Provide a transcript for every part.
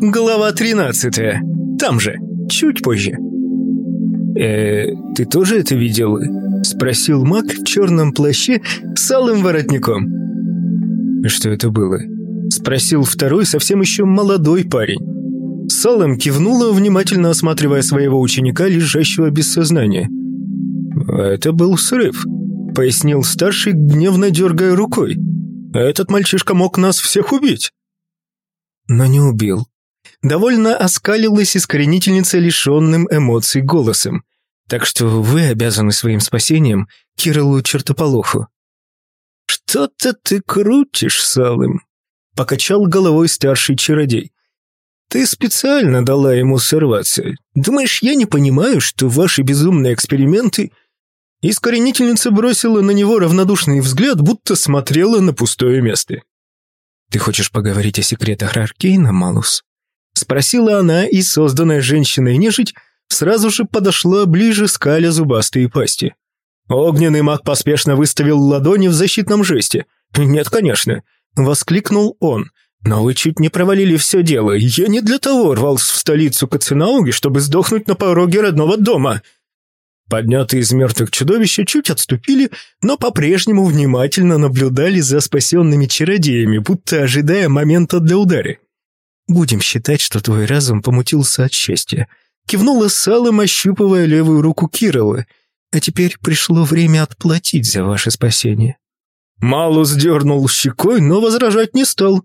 Глава 13. Там же, чуть позже. «Э, ты тоже это видел?» — спросил маг в черном плаще с алым воротником. «Что это было?» — спросил второй, совсем еще молодой парень. Салом кивнула, внимательно осматривая своего ученика, лежащего без сознания. «Это был срыв», — пояснил старший, гневно дергая рукой. «Этот мальчишка мог нас всех убить». Но не убил довольно оскалилась искоренительница лишенным эмоций голосом. Так что вы обязаны своим спасением Кириллу Чертополоху. «Что-то ты крутишь, Салым», — покачал головой старший чародей. «Ты специально дала ему сорваться. Думаешь, я не понимаю, что ваши безумные эксперименты...» Искоренительница бросила на него равнодушный взгляд, будто смотрела на пустое место. «Ты хочешь поговорить о секретах Раркейна, Малус?» Спросила она, и созданная женщиной нежить сразу же подошла ближе, скаля зубастые пасти. Огненный маг поспешно выставил ладони в защитном жесте. «Нет, конечно», — воскликнул он. «Но вы чуть не провалили все дело. Я не для того рвался в столицу Кацинауги, чтобы сдохнуть на пороге родного дома». Поднятые из мертвых чудовища чуть отступили, но по-прежнему внимательно наблюдали за спасенными чародеями, будто ожидая момента для удара. Будем считать, что твой разум помутился от счастья. Кивнула Салом, ощупывая левую руку Кирилла. А теперь пришло время отплатить за ваше спасение. Малус дернул щекой, но возражать не стал.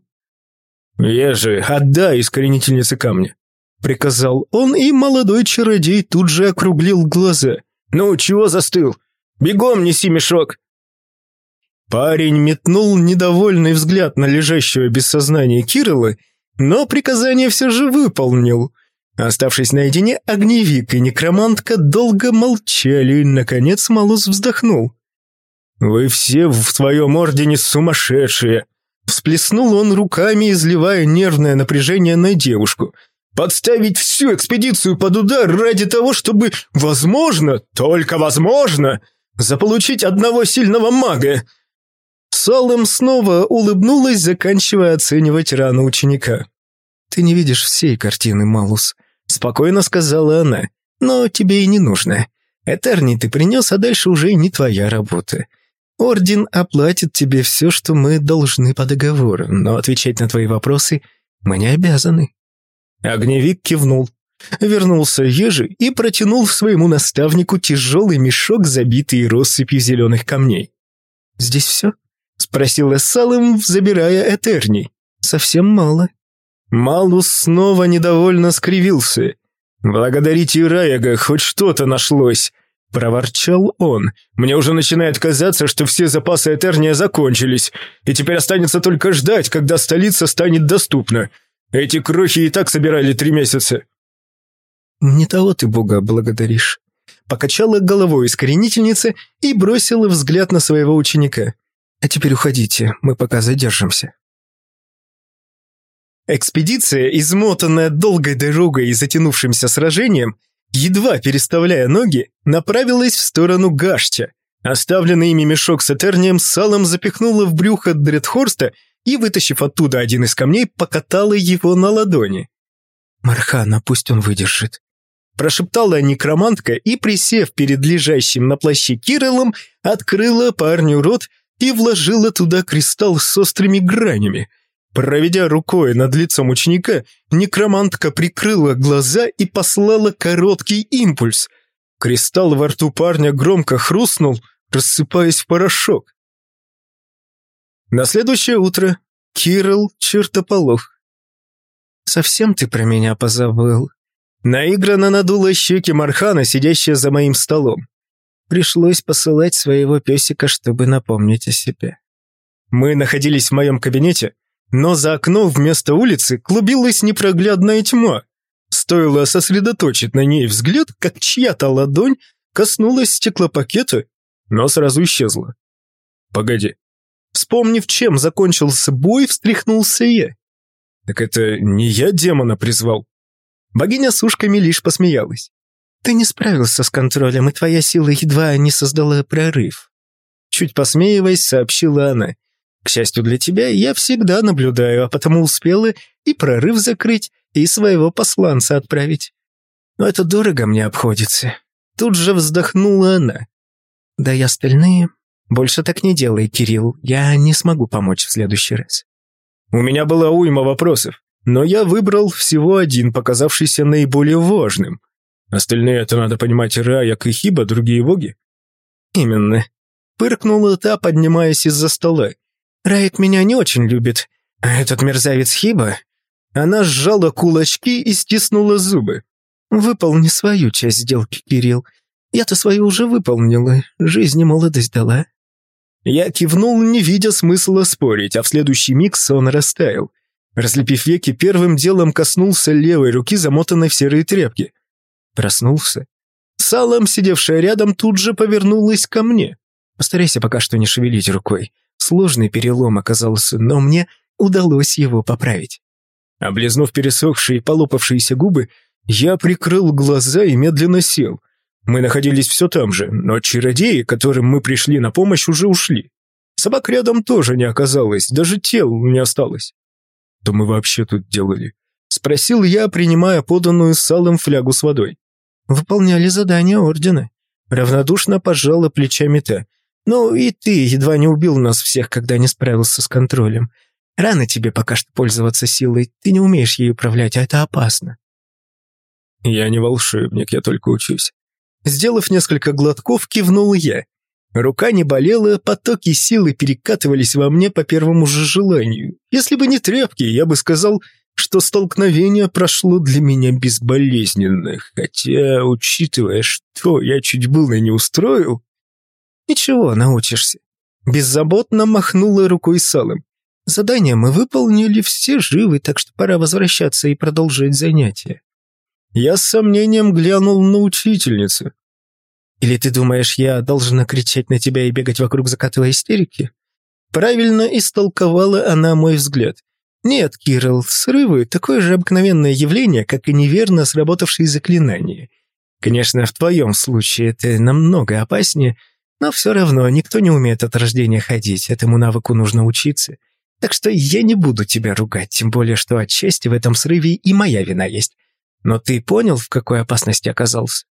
«Ежи, отдай искоренительнице камня», — приказал он, и молодой чародей тут же округлил глаза. «Ну, чего застыл? Бегом неси мешок!» Парень метнул недовольный взгляд на лежащего без сознания Кирилла но приказание все же выполнил. Оставшись наедине, огневик и некромантка долго молчали, и, наконец, Малус вздохнул. «Вы все в своем ордене сумасшедшие!» Всплеснул он руками, изливая нервное напряжение на девушку. «Подставить всю экспедицию под удар ради того, чтобы, возможно, только возможно, заполучить одного сильного мага!» Солом снова улыбнулась, заканчивая оценивать рану ученика. «Ты не видишь всей картины, Малус», — спокойно сказала она. «Но тебе и не нужно. Этерни ты принес, а дальше уже не твоя работа. Орден оплатит тебе все, что мы должны по договору, но отвечать на твои вопросы мы не обязаны». Огневик кивнул. Вернулся Ежи и протянул своему наставнику тяжелый мешок, забитый россыпью зеленых камней. «Здесь все?» — спросил Эссалым, забирая Этерни. «Совсем мало». Малус снова недовольно скривился. «Благодарите Раяга, хоть что-то нашлось», — проворчал он. «Мне уже начинает казаться, что все запасы Этерния закончились, и теперь останется только ждать, когда столица станет доступна. Эти крохи и так собирали три месяца». «Не того ты Бога благодаришь», — покачала головой искоренительница и бросила взгляд на своего ученика. А теперь уходите, мы пока задержимся. Экспедиция, измотанная долгой дорогой и затянувшимся сражением, едва переставляя ноги, направилась в сторону Гашча. Оставленный ими мешок с этернием салом запихнула в брюхо Дредхорста и, вытащив оттуда один из камней, покатала его на ладони. «Мархана, пусть он выдержит», прошептала некромантка и, присев перед лежащим на плаще Кириллом, открыла парню рот и вложила туда кристалл с острыми гранями. Проведя рукой над лицом ученика, некромантка прикрыла глаза и послала короткий импульс. Кристалл во рту парня громко хрустнул, рассыпаясь в порошок. На следующее утро Кирилл чертополох. «Совсем ты про меня позабыл?» Наигранно надула щеки Мархана, сидящая за моим столом. Пришлось посылать своего песика, чтобы напомнить о себе. Мы находились в моем кабинете, но за окном вместо улицы клубилась непроглядная тьма. Стоило сосредоточить на ней взгляд, как чья-то ладонь коснулась стеклопакета, но сразу исчезла. Погоди. Вспомнив, чем закончился бой, встряхнулся я. Так это не я демона призвал. Богиня с ушками лишь посмеялась. Ты не справился с контролем, и твоя сила едва не создала прорыв. Чуть посмеиваясь, сообщила она. К счастью для тебя, я всегда наблюдаю, а потому успела и прорыв закрыть, и своего посланца отправить. Но это дорого мне обходится. Тут же вздохнула она. Да и остальные. Больше так не делай, Кирилл. Я не смогу помочь в следующий раз. У меня была уйма вопросов, но я выбрал всего один, показавшийся наиболее важным. Остальные это надо понимать и Хиба, другие боги. Именно. Пыркнула та, поднимаясь из-за стола. Раяк меня не очень любит, а этот мерзавец Хиба... Она сжала кулачки и стиснула зубы. «Выполни свою часть сделки, Кирилл. Я-то свою уже выполнила, жизнь и молодость дала». Я кивнул, не видя смысла спорить, а в следующий миг сон растаял. Разлепив веки, первым делом коснулся левой руки, замотанной в серые тряпки. Проснулся. Салом, сидевшая рядом, тут же повернулась ко мне. Постарайся пока что не шевелить рукой. Сложный перелом оказался, но мне удалось его поправить. Облизнув пересохшие и полопавшиеся губы, я прикрыл глаза и медленно сел. Мы находились все там же, но чародеи, которым мы пришли на помощь, уже ушли. Собак рядом тоже не оказалось, даже тел не осталось. «Что мы вообще тут делали?» — спросил я, принимая поданную салом флягу с водой. «Выполняли задание ордена». Равнодушно пожала плечами та. «Ну и ты едва не убил нас всех, когда не справился с контролем. Рано тебе пока что пользоваться силой, ты не умеешь ей управлять, а это опасно». «Я не волшебник, я только учусь». Сделав несколько глотков, кивнул я. Рука не болела, потоки силы перекатывались во мне по первому же желанию. Если бы не тряпки, я бы сказал, что столкновение прошло для меня безболезненно. Хотя, учитывая, что я чуть было не устроил... Ничего, научишься. Беззаботно махнула рукой салом. Задание мы выполнили, все живы, так что пора возвращаться и продолжить занятия. Я с сомнением глянул на учительницу. «Или ты думаешь, я должна кричать на тебя и бегать вокруг закатывая истерики?» Правильно истолковала она мой взгляд. «Нет, Кирилл, срывы – такое же обыкновенное явление, как и неверно сработавшие заклинания. Конечно, в твоем случае это намного опаснее, но все равно никто не умеет от рождения ходить, этому навыку нужно учиться. Так что я не буду тебя ругать, тем более, что отчасти в этом срыве и моя вина есть. Но ты понял, в какой опасности оказался?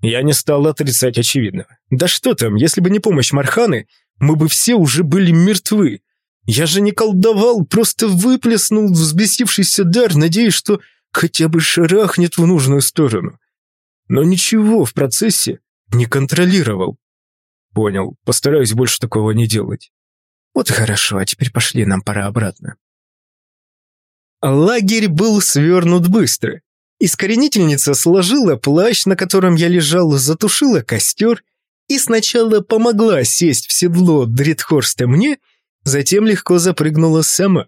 Я не стал отрицать очевидного. Да что там, если бы не помощь Марханы, мы бы все уже были мертвы. Я же не колдовал, просто выплеснул взбесившийся дар, надеясь, что хотя бы шарахнет в нужную сторону. Но ничего в процессе не контролировал. Понял, постараюсь больше такого не делать. Вот и хорошо, а теперь пошли, нам пора обратно. Лагерь был свернут быстро. Искоренительница сложила плащ, на котором я лежал, затушила костер и сначала помогла сесть в седло Дритхорста мне, затем легко запрыгнула сама.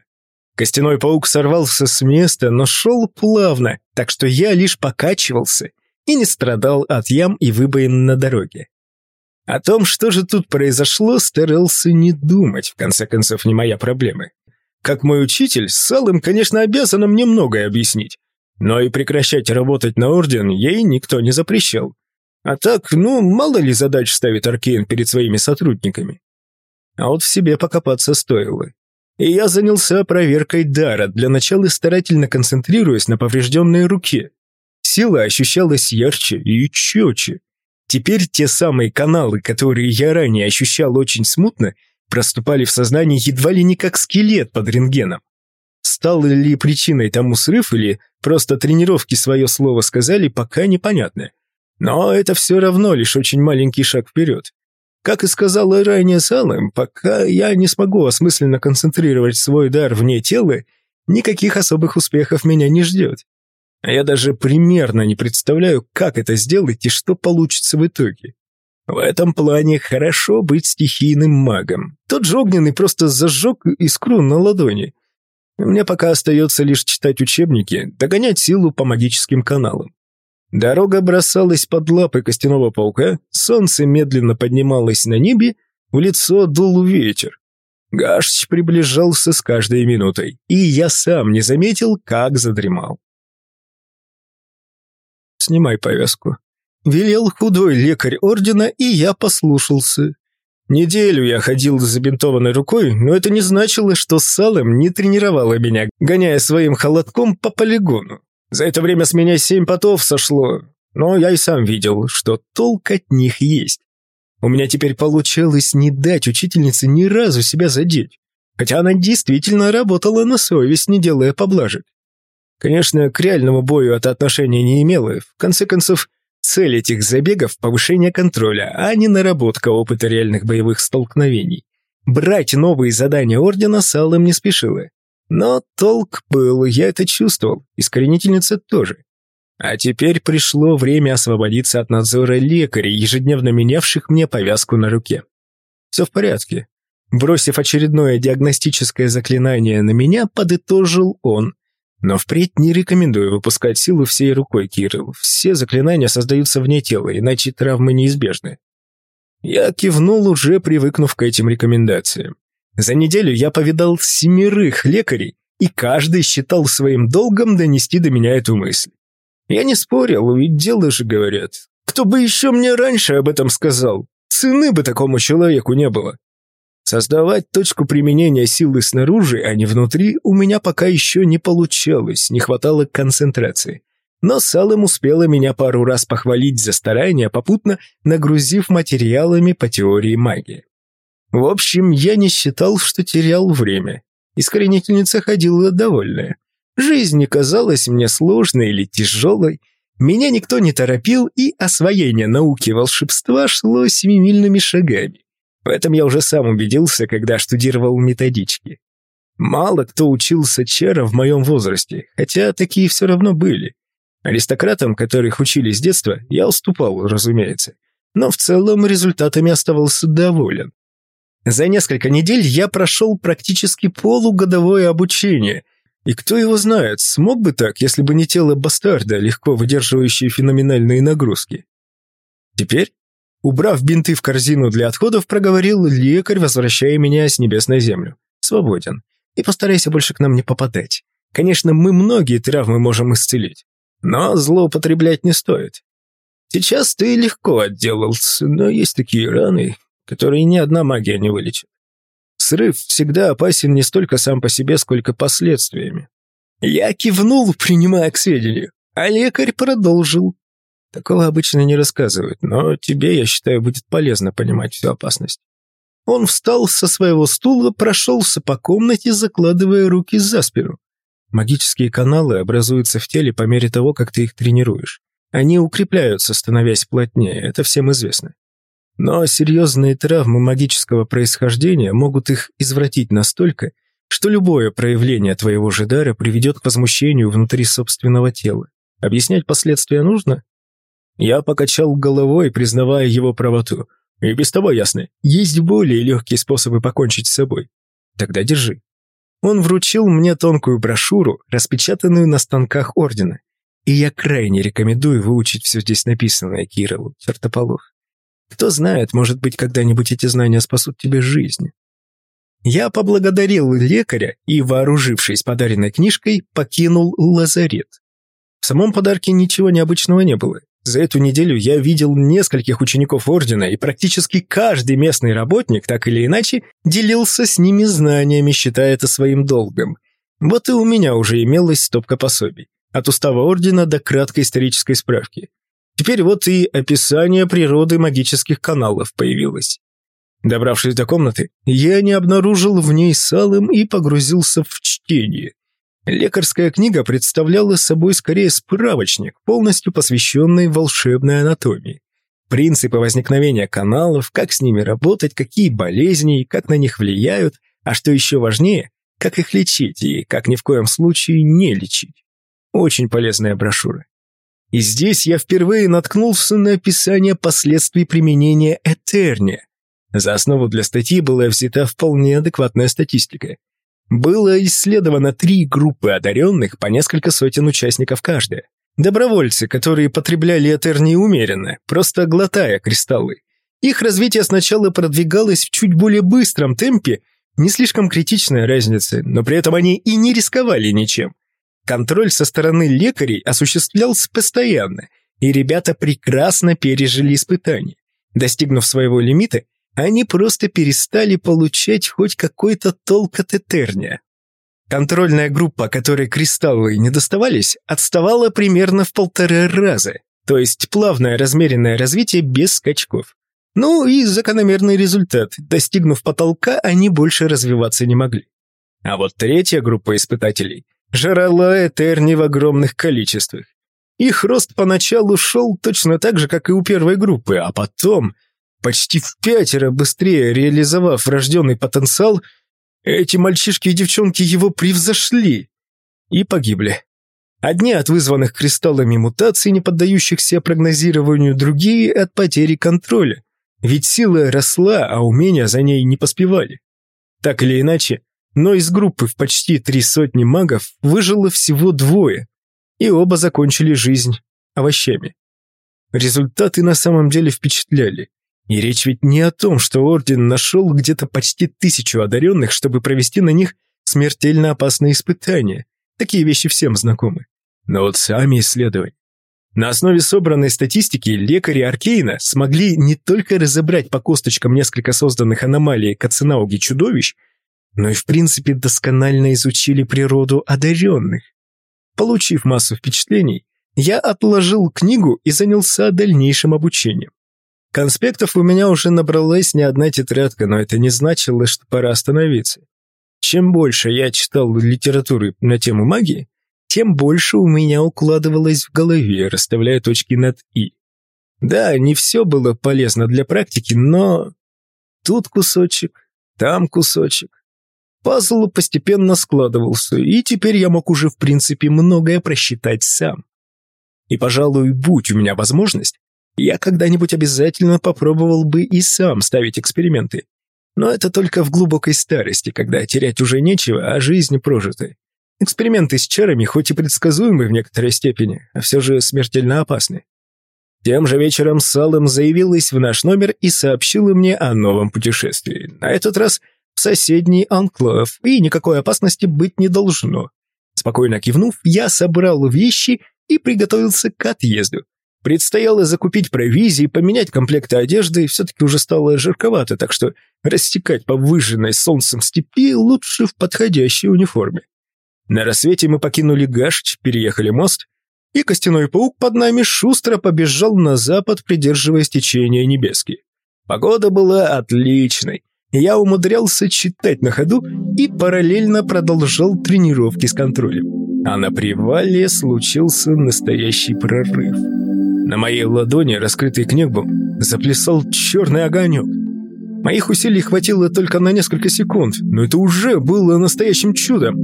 Костяной паук сорвался с места, но шел плавно, так что я лишь покачивался и не страдал от ям и выбоин на дороге. О том, что же тут произошло, старался не думать, в конце концов, не моя проблема. Как мой учитель, Салым, конечно, обязан мне многое объяснить, но и прекращать работать на Орден ей никто не запрещал. А так, ну, мало ли задач ставит Аркейн перед своими сотрудниками. А вот в себе покопаться стоило. И я занялся проверкой дара, для начала старательно концентрируясь на поврежденной руке. Сила ощущалась ярче и четче. Теперь те самые каналы, которые я ранее ощущал очень смутно, проступали в сознании едва ли не как скелет под рентгеном. Стал ли причиной тому срыв или просто тренировки свое слово сказали, пока непонятно. Но это все равно лишь очень маленький шаг вперед. Как и сказала ранее Салем, пока я не смогу осмысленно концентрировать свой дар вне тела, никаких особых успехов меня не ждет. Я даже примерно не представляю, как это сделать и что получится в итоге. В этом плане хорошо быть стихийным магом. Тот же огненный просто зажег искру на ладони, мне пока остается лишь читать учебники, догонять силу по магическим каналам. Дорога бросалась под лапы костяного паука, солнце медленно поднималось на небе, в лицо дул ветер. Гашч приближался с каждой минутой, и я сам не заметил, как задремал. «Снимай повязку», — велел худой лекарь ордена, и я послушался. Неделю я ходил с забинтованной рукой, но это не значило, что Салем не тренировала меня, гоняя своим холодком по полигону. За это время с меня семь потов сошло, но я и сам видел, что толк от них есть. У меня теперь получалось не дать учительнице ни разу себя задеть, хотя она действительно работала на совесть, не делая поблажек. Конечно, к реальному бою это отношения не имело. В конце концов, цель этих забегов – повышение контроля, а не наработка опыта реальных боевых столкновений. Брать новые задания Ордена Салом не спешила. Но толк был, я это чувствовал, искоренительница тоже. А теперь пришло время освободиться от надзора лекарей, ежедневно менявших мне повязку на руке. Все в порядке. Бросив очередное диагностическое заклинание на меня, подытожил он. Но впредь не рекомендую выпускать силу всей рукой, Кирилл. Все заклинания создаются вне тела, иначе травмы неизбежны. Я кивнул, уже привыкнув к этим рекомендациям. За неделю я повидал семерых лекарей, и каждый считал своим долгом донести до меня эту мысль. Я не спорил, ведь дело же говорят. Кто бы еще мне раньше об этом сказал? Цены бы такому человеку не было. Создавать точку применения силы снаружи, а не внутри, у меня пока еще не получалось, не хватало концентрации. Но Салым успела меня пару раз похвалить за старания, попутно нагрузив материалами по теории магии. В общем, я не считал, что терял время. Искоренительница ходила довольная. Жизнь не казалась мне сложной или тяжелой. Меня никто не торопил, и освоение науки волшебства шло семимильными шагами. В этом я уже сам убедился, когда штудировал методички. Мало кто учился чара в моем возрасте, хотя такие все равно были. Аристократам, которых учили с детства, я уступал, разумеется. Но в целом результатами оставался доволен. За несколько недель я прошел практически полугодовое обучение, и кто его знает, смог бы так, если бы не тело бастарда, легко выдерживающее феноменальные нагрузки. Теперь Убрав бинты в корзину для отходов, проговорил лекарь, возвращая меня с небес на землю. Свободен. И постарайся больше к нам не попадать. Конечно, мы многие травмы можем исцелить. Но злоупотреблять не стоит. Сейчас ты легко отделался, но есть такие раны, которые ни одна магия не вылечит. Срыв всегда опасен не столько сам по себе, сколько последствиями. Я кивнул, принимая к сведению, а лекарь продолжил. Такого обычно не рассказывают, но тебе, я считаю, будет полезно понимать всю опасность. Он встал со своего стула, прошелся по комнате, закладывая руки за спину. Магические каналы образуются в теле по мере того, как ты их тренируешь. Они укрепляются, становясь плотнее, это всем известно. Но серьезные травмы магического происхождения могут их извратить настолько, что любое проявление твоего же дара приведет к возмущению внутри собственного тела. Объяснять последствия нужно? Я покачал головой, признавая его правоту. И без того ясно, есть более легкие способы покончить с собой. Тогда держи. Он вручил мне тонкую брошюру, распечатанную на станках Ордена. И я крайне рекомендую выучить все здесь написанное, Кириллу, чертополох. Кто знает, может быть, когда-нибудь эти знания спасут тебе жизнь. Я поблагодарил лекаря и, вооружившись подаренной книжкой, покинул лазарет. В самом подарке ничего необычного не было. За эту неделю я видел нескольких учеников Ордена, и практически каждый местный работник, так или иначе, делился с ними знаниями, считая это своим долгом. Вот и у меня уже имелась стопка пособий. От устава Ордена до краткой исторической справки. Теперь вот и описание природы магических каналов появилось. Добравшись до комнаты, я не обнаружил в ней салым и погрузился в чтение. Лекарская книга представляла собой скорее справочник, полностью посвященный волшебной анатомии. Принципы возникновения каналов, как с ними работать, какие болезни и как на них влияют, а что еще важнее, как их лечить и как ни в коем случае не лечить. Очень полезная брошюра. И здесь я впервые наткнулся на описание последствий применения Этерния. За основу для статьи была взята вполне адекватная статистика. Было исследовано три группы одаренных по несколько сотен участников каждая. Добровольцы, которые потребляли этер неумеренно, просто глотая кристаллы. Их развитие сначала продвигалось в чуть более быстром темпе, не слишком критичная разница, но при этом они и не рисковали ничем. Контроль со стороны лекарей осуществлялся постоянно, и ребята прекрасно пережили испытания. Достигнув своего лимита, они просто перестали получать хоть какой-то толк от Этерния. Контрольная группа, которой кристаллы не доставались, отставала примерно в полтора раза, то есть плавное размеренное развитие без скачков. Ну и закономерный результат. Достигнув потолка, они больше развиваться не могли. А вот третья группа испытателей жрала Этерни в огромных количествах. Их рост поначалу шел точно так же, как и у первой группы, а потом, почти в пятеро быстрее реализовав врожденный потенциал, эти мальчишки и девчонки его превзошли и погибли. Одни от вызванных кристаллами мутаций, не поддающихся прогнозированию, другие от потери контроля. Ведь сила росла, а умения за ней не поспевали. Так или иначе, но из группы в почти три сотни магов выжило всего двое, и оба закончили жизнь овощами. Результаты на самом деле впечатляли. И речь ведь не о том, что Орден нашел где-то почти тысячу одаренных, чтобы провести на них смертельно опасные испытания. Такие вещи всем знакомы. Но вот сами исследования. На основе собранной статистики лекари Аркейна смогли не только разобрать по косточкам несколько созданных аномалий Каценауги чудовищ, но и в принципе досконально изучили природу одаренных. Получив массу впечатлений, я отложил книгу и занялся дальнейшим обучением. Конспектов у меня уже набралась не одна тетрадка, но это не значило, что пора остановиться. Чем больше я читал литературы на тему магии, тем больше у меня укладывалось в голове, расставляя точки над «и». Да, не все было полезно для практики, но... Тут кусочек, там кусочек. Пазл постепенно складывался, и теперь я мог уже в принципе многое просчитать сам. И, пожалуй, будь у меня возможность, я когда-нибудь обязательно попробовал бы и сам ставить эксперименты. Но это только в глубокой старости, когда терять уже нечего, а жизнь прожита. Эксперименты с чарами хоть и предсказуемы в некоторой степени, а все же смертельно опасны. Тем же вечером Салем заявилась в наш номер и сообщила мне о новом путешествии. На этот раз в соседний анклав, и никакой опасности быть не должно. Спокойно кивнув, я собрал вещи и приготовился к отъезду. Предстояло закупить провизии, поменять комплекты одежды, все-таки уже стало жарковато, так что растекать по выжженной солнцем степи лучше в подходящей униформе. На рассвете мы покинули Гашч, переехали мост, и костяной паук под нами шустро побежал на запад, придерживаясь течения небески. Погода была отличной, я умудрялся читать на ходу и параллельно продолжал тренировки с контролем. А на привале случился настоящий прорыв. На моей ладони, раскрытой книгом, заплясал черный огонек. Моих усилий хватило только на несколько секунд, но это уже было настоящим чудом.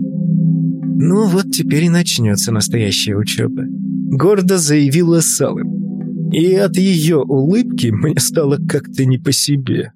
«Ну вот теперь и начнется настоящая учеба», — гордо заявила Салым. И от ее улыбки мне стало как-то не по себе.